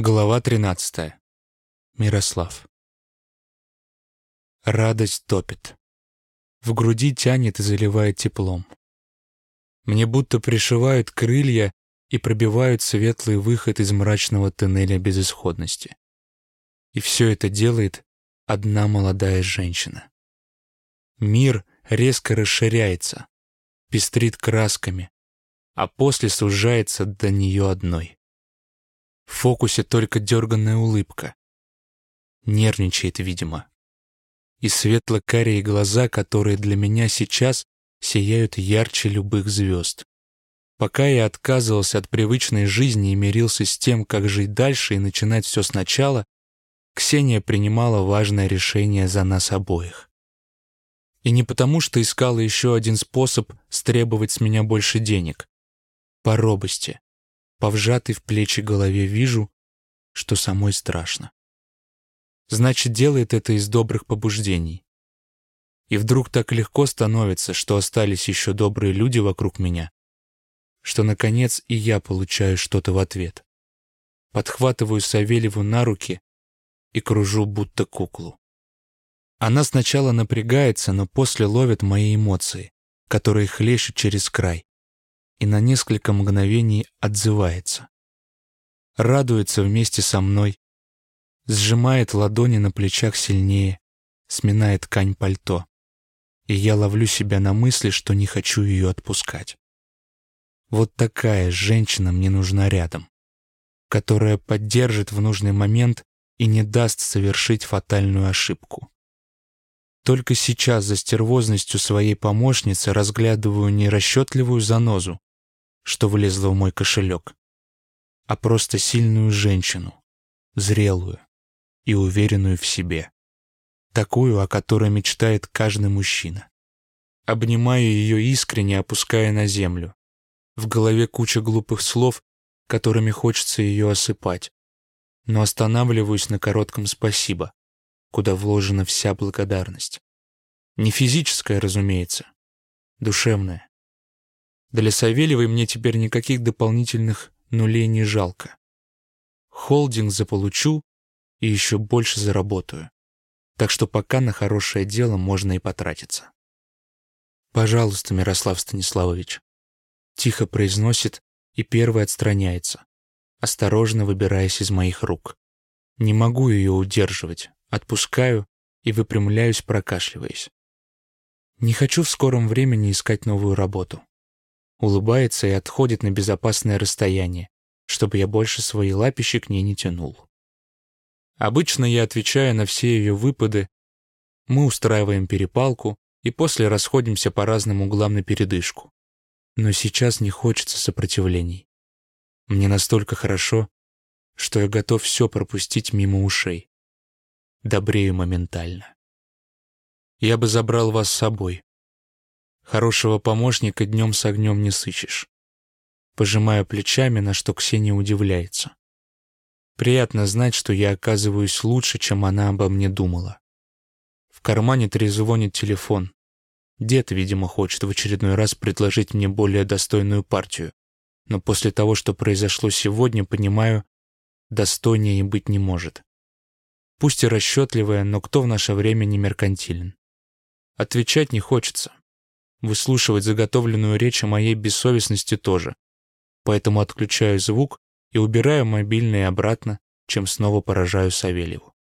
Глава 13. Мирослав. Радость топит. В груди тянет и заливает теплом. Мне будто пришивают крылья и пробивают светлый выход из мрачного тоннеля безысходности. И все это делает одна молодая женщина. Мир резко расширяется, пестрит красками, а после сужается до нее одной. В фокусе только дерганная улыбка. Нервничает, видимо. И светло-карие глаза, которые для меня сейчас сияют ярче любых звезд. Пока я отказывался от привычной жизни и мирился с тем, как жить дальше и начинать все сначала, Ксения принимала важное решение за нас обоих. И не потому, что искала еще один способ стребовать с меня больше денег. По робости, по вжатой в плечи голове вижу, что самой страшно. Значит, делает это из добрых побуждений. И вдруг так легко становится, что остались еще добрые люди вокруг меня, что, наконец, и я получаю что-то в ответ. Подхватываю Савельеву на руки и кружу, будто куклу. Она сначала напрягается, но после ловит мои эмоции, которые хлещут через край и на несколько мгновений отзывается. Радуется вместе со мной, сжимает ладони на плечах сильнее, сминает ткань пальто. И я ловлю себя на мысли, что не хочу ее отпускать. Вот такая женщина мне нужна рядом, которая поддержит в нужный момент и не даст совершить фатальную ошибку. Только сейчас за стервозностью своей помощницы разглядываю нерасчетливую занозу, что влезла в мой кошелек, а просто сильную женщину, зрелую и уверенную в себе, такую, о которой мечтает каждый мужчина. Обнимаю ее искренне, опуская на землю. В голове куча глупых слов, которыми хочется ее осыпать, но останавливаюсь на коротком «спасибо», куда вложена вся благодарность. Не физическая, разумеется, душевная. Для Савельевой мне теперь никаких дополнительных нулей не жалко. Холдинг заполучу и еще больше заработаю. Так что пока на хорошее дело можно и потратиться. «Пожалуйста, Мирослав Станиславович», — тихо произносит и первый отстраняется, осторожно выбираясь из моих рук. Не могу ее удерживать, отпускаю и выпрямляюсь, прокашливаясь. Не хочу в скором времени искать новую работу улыбается и отходит на безопасное расстояние, чтобы я больше свои лапищи к ней не тянул. Обычно я отвечаю на все ее выпады, мы устраиваем перепалку и после расходимся по разным углам на передышку. Но сейчас не хочется сопротивлений. Мне настолько хорошо, что я готов все пропустить мимо ушей. Добрею моментально. Я бы забрал вас с собой, Хорошего помощника днем с огнем не сыщешь. Пожимаю плечами, на что Ксения удивляется. Приятно знать, что я оказываюсь лучше, чем она обо мне думала. В кармане трезвонит телефон. Дед, видимо, хочет в очередной раз предложить мне более достойную партию. Но после того, что произошло сегодня, понимаю, достойнее и быть не может. Пусть и расчетливая, но кто в наше время не меркантилен? Отвечать не хочется. Выслушивать заготовленную речь о моей бессовестности тоже. Поэтому отключаю звук и убираю мобильный обратно, чем снова поражаю Савельеву.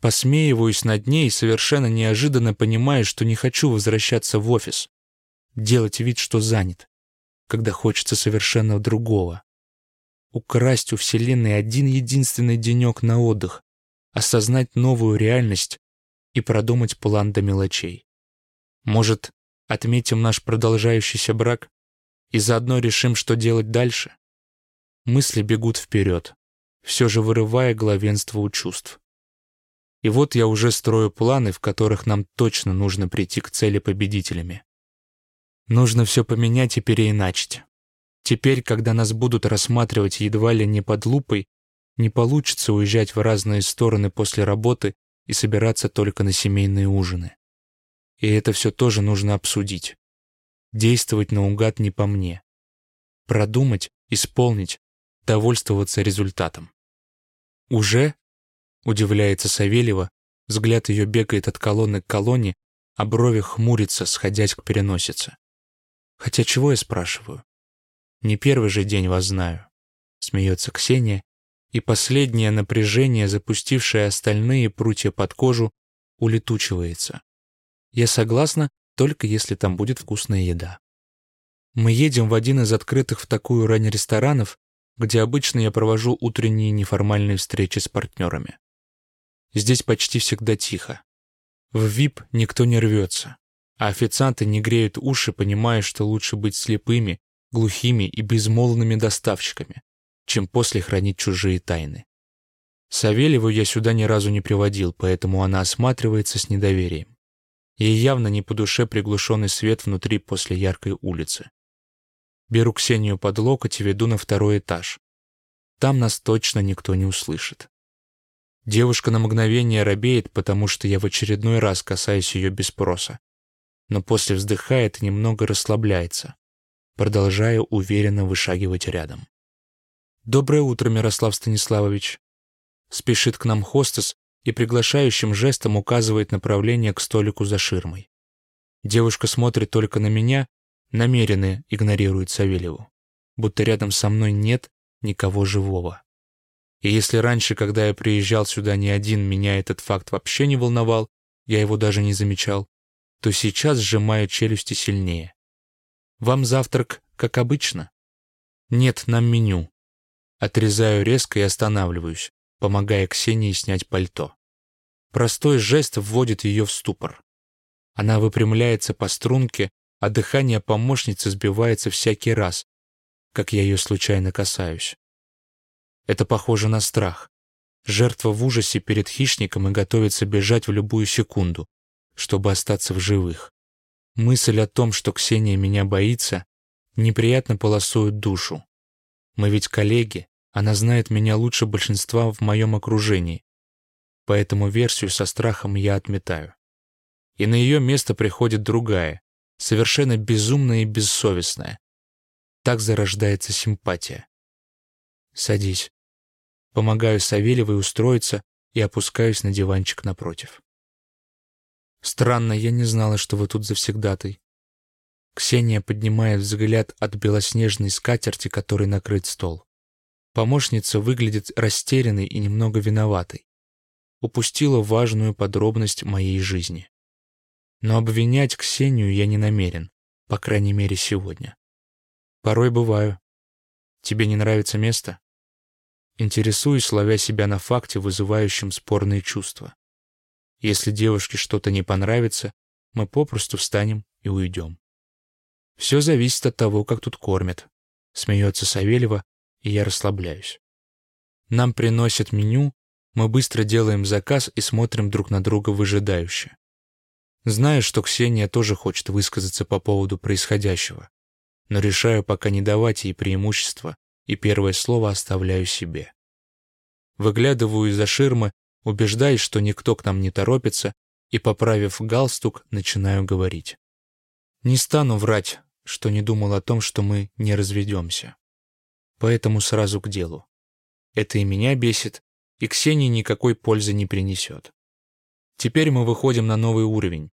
Посмеиваюсь над ней и совершенно неожиданно понимаю, что не хочу возвращаться в офис. Делать вид, что занят, когда хочется совершенно другого. Украсть у Вселенной один единственный денек на отдых, осознать новую реальность и продумать план до мелочей. Может, Отметим наш продолжающийся брак и заодно решим, что делать дальше. Мысли бегут вперед, все же вырывая главенство у чувств. И вот я уже строю планы, в которых нам точно нужно прийти к цели победителями. Нужно все поменять и переиначить. Теперь, когда нас будут рассматривать едва ли не под лупой, не получится уезжать в разные стороны после работы и собираться только на семейные ужины. И это все тоже нужно обсудить. Действовать наугад не по мне. Продумать, исполнить, довольствоваться результатом. «Уже?» — удивляется Савельева, взгляд ее бегает от колонны к колонне, а брови хмурятся, сходясь к переносице. Хотя чего я спрашиваю? Не первый же день вас знаю. Смеется Ксения, и последнее напряжение, запустившее остальные прутья под кожу, улетучивается. Я согласна, только если там будет вкусная еда. Мы едем в один из открытых в такую рань ресторанов, где обычно я провожу утренние неформальные встречи с партнерами. Здесь почти всегда тихо. В ВИП никто не рвется, а официанты не греют уши, понимая, что лучше быть слепыми, глухими и безмолвными доставщиками, чем после хранить чужие тайны. Савельеву я сюда ни разу не приводил, поэтому она осматривается с недоверием. Ей явно не по душе приглушенный свет внутри после яркой улицы. Беру Ксению под локоть и веду на второй этаж. Там нас точно никто не услышит. Девушка на мгновение робеет, потому что я в очередной раз касаюсь ее без спроса. Но после вздыхает и немного расслабляется, продолжая уверенно вышагивать рядом. «Доброе утро, Мирослав Станиславович!» Спешит к нам хостес и приглашающим жестом указывает направление к столику за ширмой. Девушка смотрит только на меня, намеренно игнорирует Савельеву, будто рядом со мной нет никого живого. И если раньше, когда я приезжал сюда не один, меня этот факт вообще не волновал, я его даже не замечал, то сейчас сжимаю челюсти сильнее. Вам завтрак, как обычно? Нет, нам меню. Отрезаю резко и останавливаюсь, помогая Ксении снять пальто. Простой жест вводит ее в ступор. Она выпрямляется по струнке, а дыхание помощницы сбивается всякий раз, как я ее случайно касаюсь. Это похоже на страх. Жертва в ужасе перед хищником и готовится бежать в любую секунду, чтобы остаться в живых. Мысль о том, что Ксения меня боится, неприятно полосует душу. Мы ведь коллеги, она знает меня лучше большинства в моем окружении. Поэтому версию со страхом я отметаю. И на ее место приходит другая, совершенно безумная и бессовестная. Так зарождается симпатия. Садись. Помогаю Савельевой устроиться и опускаюсь на диванчик напротив. Странно, я не знала, что вы тут завсегдатай. Ксения поднимает взгляд от белоснежной скатерти, которой накрыт стол. Помощница выглядит растерянной и немного виноватой. Упустила важную подробность моей жизни. Но обвинять Ксению я не намерен, по крайней мере сегодня. Порой бываю. Тебе не нравится место? Интересуюсь, ловя себя на факте, вызывающем спорные чувства. Если девушке что-то не понравится, мы попросту встанем и уйдем. Все зависит от того, как тут кормят. Смеется Савельева, и я расслабляюсь. Нам приносят меню, мы быстро делаем заказ и смотрим друг на друга выжидающе. Знаю, что Ксения тоже хочет высказаться по поводу происходящего, но решаю пока не давать ей преимущества и первое слово оставляю себе. Выглядываю из-за ширмы, убеждаясь, что никто к нам не торопится, и, поправив галстук, начинаю говорить. Не стану врать, что не думал о том, что мы не разведемся поэтому сразу к делу. Это и меня бесит, и Ксении никакой пользы не принесет. Теперь мы выходим на новый уровень.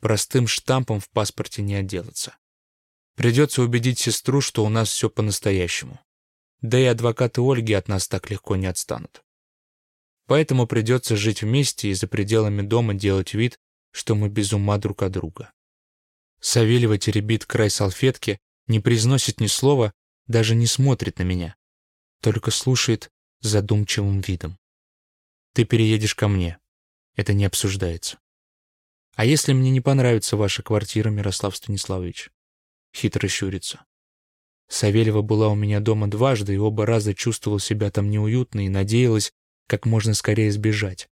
Простым штампом в паспорте не отделаться. Придется убедить сестру, что у нас все по-настоящему. Да и адвокаты Ольги от нас так легко не отстанут. Поэтому придется жить вместе и за пределами дома делать вид, что мы без ума друг от друга. Савельева теребит край салфетки, не произносит ни слова, даже не смотрит на меня, только слушает задумчивым видом. Ты переедешь ко мне. Это не обсуждается. А если мне не понравится ваша квартира, Мирослав Станиславович? Хитро щурится. Савельева была у меня дома дважды и оба раза чувствовал себя там неуютно и надеялась как можно скорее сбежать.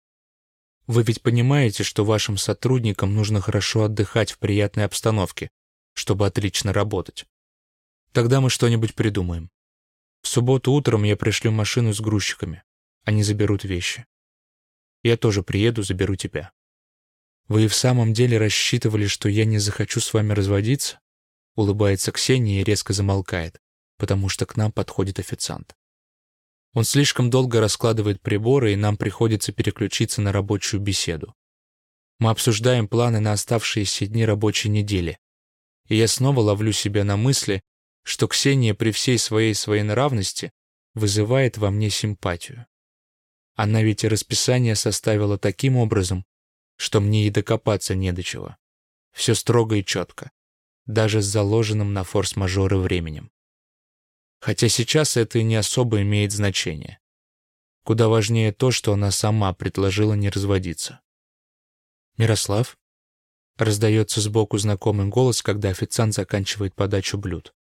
Вы ведь понимаете, что вашим сотрудникам нужно хорошо отдыхать в приятной обстановке, чтобы отлично работать. Тогда мы что-нибудь придумаем. В субботу утром я пришлю машину с грузчиками. Они заберут вещи. Я тоже приеду, заберу тебя. Вы и в самом деле рассчитывали, что я не захочу с вами разводиться? Улыбается Ксения и резко замолкает, потому что к нам подходит официант. Он слишком долго раскладывает приборы, и нам приходится переключиться на рабочую беседу. Мы обсуждаем планы на оставшиеся дни рабочей недели. И я снова ловлю себя на мысли, что Ксения при всей своей своенравности вызывает во мне симпатию. Она ведь и расписание составила таким образом, что мне и докопаться не до чего. Все строго и четко, даже с заложенным на форс-мажоры временем. Хотя сейчас это и не особо имеет значение. Куда важнее то, что она сама предложила не разводиться. «Мирослав?» Раздается сбоку знакомый голос, когда официант заканчивает подачу блюд.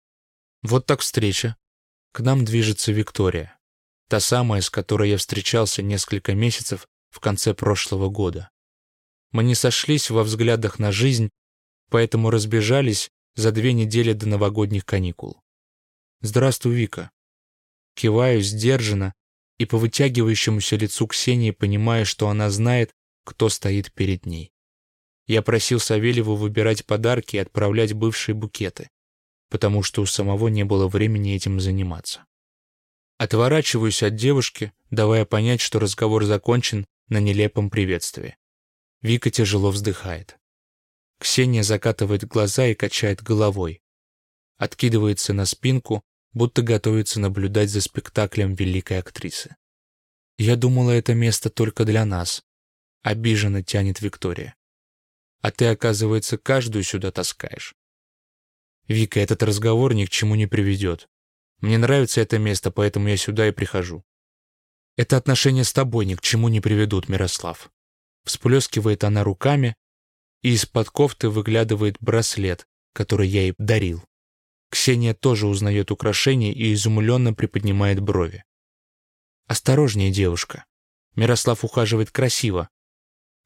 «Вот так встреча. К нам движется Виктория. Та самая, с которой я встречался несколько месяцев в конце прошлого года. Мы не сошлись во взглядах на жизнь, поэтому разбежались за две недели до новогодних каникул. «Здравствуй, Вика». Киваю сдержанно и по вытягивающемуся лицу Ксении понимаю, что она знает, кто стоит перед ней. Я просил Савельеву выбирать подарки и отправлять бывшие букеты, потому что у самого не было времени этим заниматься. Отворачиваюсь от девушки, давая понять, что разговор закончен на нелепом приветствии. Вика тяжело вздыхает. Ксения закатывает глаза и качает головой. Откидывается на спинку, будто готовится наблюдать за спектаклем великой актрисы. «Я думала, это место только для нас», — обиженно тянет Виктория. «А ты, оказывается, каждую сюда таскаешь». «Вика, этот разговор ни к чему не приведет. Мне нравится это место, поэтому я сюда и прихожу». «Это отношения с тобой ни к чему не приведут, Мирослав». Всплескивает она руками, и из-под кофты выглядывает браслет, который я ей дарил. Ксения тоже узнает украшение и изумленно приподнимает брови. «Осторожнее, девушка. Мирослав ухаживает красиво.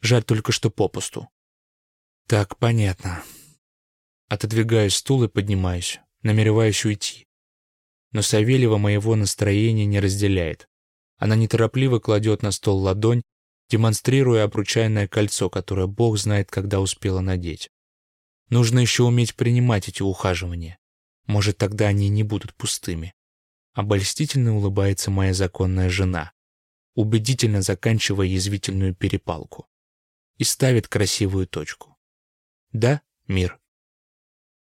Жаль только, что попусту». «Так, понятно». Отодвигаю стул и поднимаюсь, намереваюсь уйти. Но Савельева моего настроения не разделяет. Она неторопливо кладет на стол ладонь, демонстрируя обручальное кольцо, которое Бог знает, когда успела надеть. Нужно еще уметь принимать эти ухаживания. Может, тогда они не будут пустыми. Обольстительно улыбается моя законная жена, убедительно заканчивая язвительную перепалку. И ставит красивую точку. Да, мир.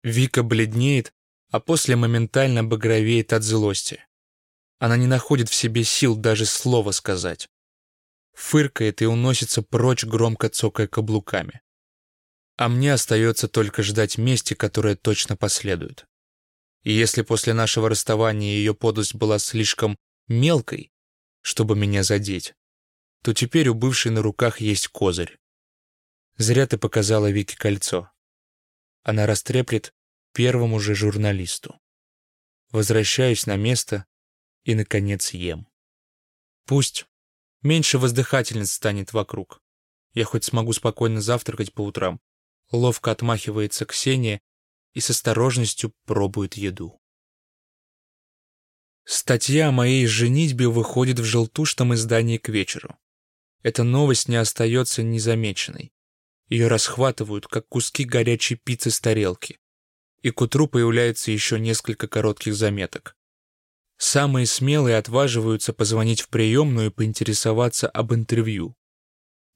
Вика бледнеет, а после моментально багровеет от злости. Она не находит в себе сил даже слова сказать. Фыркает и уносится прочь, громко цокая каблуками. А мне остается только ждать мести, которая точно последует. И если после нашего расставания ее подлость была слишком мелкой, чтобы меня задеть, то теперь у бывшей на руках есть козырь. Зря ты показала Вике кольцо. Она растреплет первому же журналисту. Возвращаюсь на место и, наконец, ем. Пусть меньше воздыхательниц станет вокруг. Я хоть смогу спокойно завтракать по утрам. Ловко отмахивается Ксения и с осторожностью пробует еду. Статья о моей женитьбе выходит в желтушном издании к вечеру. Эта новость не остается незамеченной. Ее расхватывают, как куски горячей пиццы с тарелки. И к утру появляется еще несколько коротких заметок. Самые смелые отваживаются позвонить в приемную и поинтересоваться об интервью.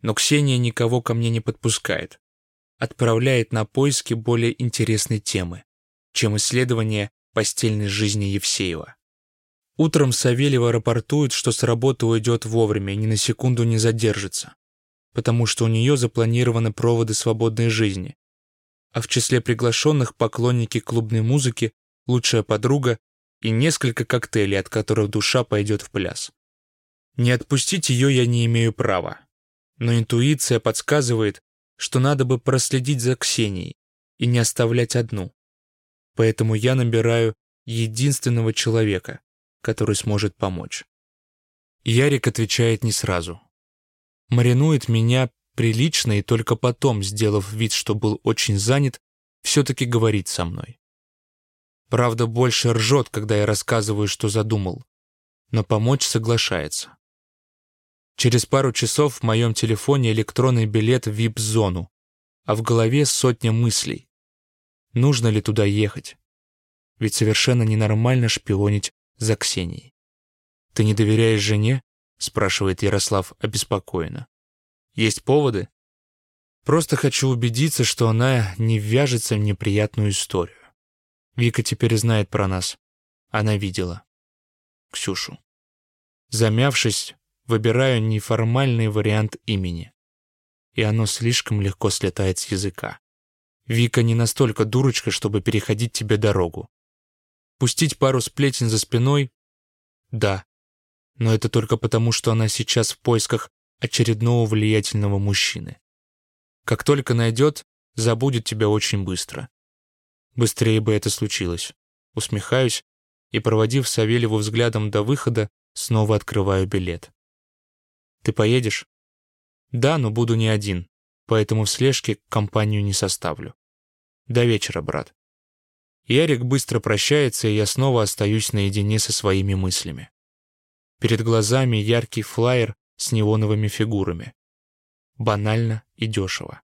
Но Ксения никого ко мне не подпускает отправляет на поиски более интересной темы, чем исследование постельной жизни Евсеева. Утром Савельева рапортует, что с работы уйдет вовремя ни на секунду не задержится, потому что у нее запланированы проводы свободной жизни, а в числе приглашенных поклонники клубной музыки, лучшая подруга и несколько коктейлей, от которых душа пойдет в пляс. Не отпустить ее я не имею права, но интуиция подсказывает, что надо бы проследить за Ксенией и не оставлять одну. Поэтому я набираю единственного человека, который сможет помочь. Ярик отвечает не сразу. Маринует меня прилично и только потом, сделав вид, что был очень занят, все-таки говорит со мной. Правда, больше ржет, когда я рассказываю, что задумал, но помочь соглашается. Через пару часов в моем телефоне электронный билет в VIP-зону, а в голове сотня мыслей. Нужно ли туда ехать? Ведь совершенно ненормально шпионить за Ксенией. «Ты не доверяешь жене?» — спрашивает Ярослав обеспокоенно. «Есть поводы?» «Просто хочу убедиться, что она не ввяжется в неприятную историю. Вика теперь знает про нас. Она видела. Ксюшу. Замявшись, выбираю неформальный вариант имени. И оно слишком легко слетает с языка. Вика не настолько дурочка, чтобы переходить тебе дорогу. Пустить пару сплетен за спиной? Да. Но это только потому, что она сейчас в поисках очередного влиятельного мужчины. Как только найдет, забудет тебя очень быстро. Быстрее бы это случилось. Усмехаюсь и, проводив Савельеву взглядом до выхода, снова открываю билет. Ты поедешь? Да, но буду не один, поэтому в слежке компанию не составлю. До вечера, брат. Ярик быстро прощается, и я снова остаюсь наедине со своими мыслями. Перед глазами яркий флаер с неоновыми фигурами. Банально и дешево.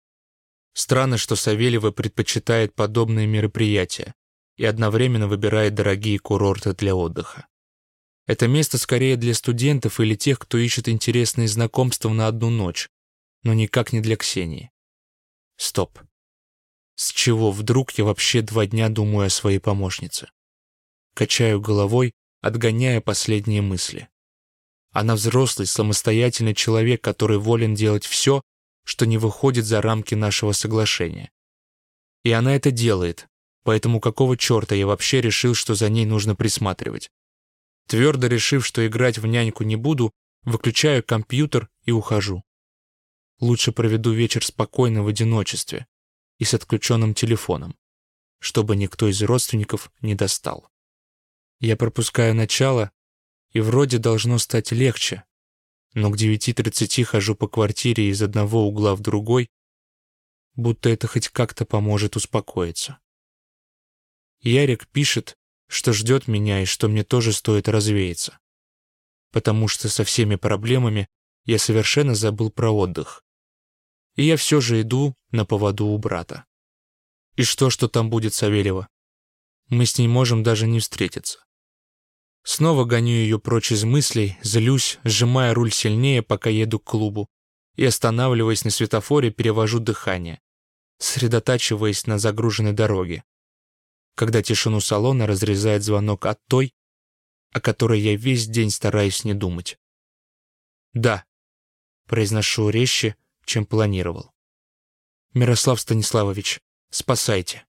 Странно, что Савельева предпочитает подобные мероприятия и одновременно выбирает дорогие курорты для отдыха. Это место скорее для студентов или тех, кто ищет интересные знакомства на одну ночь, но никак не для Ксении. Стоп. С чего вдруг я вообще два дня думаю о своей помощнице? Качаю головой, отгоняя последние мысли. Она взрослый, самостоятельный человек, который волен делать все, что не выходит за рамки нашего соглашения. И она это делает, поэтому какого черта я вообще решил, что за ней нужно присматривать? Твердо решив, что играть в няньку не буду, выключаю компьютер и ухожу. Лучше проведу вечер спокойно в одиночестве и с отключенным телефоном, чтобы никто из родственников не достал. Я пропускаю начало, и вроде должно стать легче, но к 9.30 хожу по квартире из одного угла в другой, будто это хоть как-то поможет успокоиться. Ярик пишет, что ждет меня и что мне тоже стоит развеяться. Потому что со всеми проблемами я совершенно забыл про отдых. И я все же иду на поводу у брата. И что, что там будет Савельева? Мы с ней можем даже не встретиться. Снова гоню ее прочь из мыслей, злюсь, сжимая руль сильнее, пока еду к клубу, и, останавливаясь на светофоре, перевожу дыхание, сосредотачиваясь на загруженной дороге когда тишину салона разрезает звонок от той, о которой я весь день стараюсь не думать. «Да», — произношу резче, чем планировал. «Мирослав Станиславович, спасайте».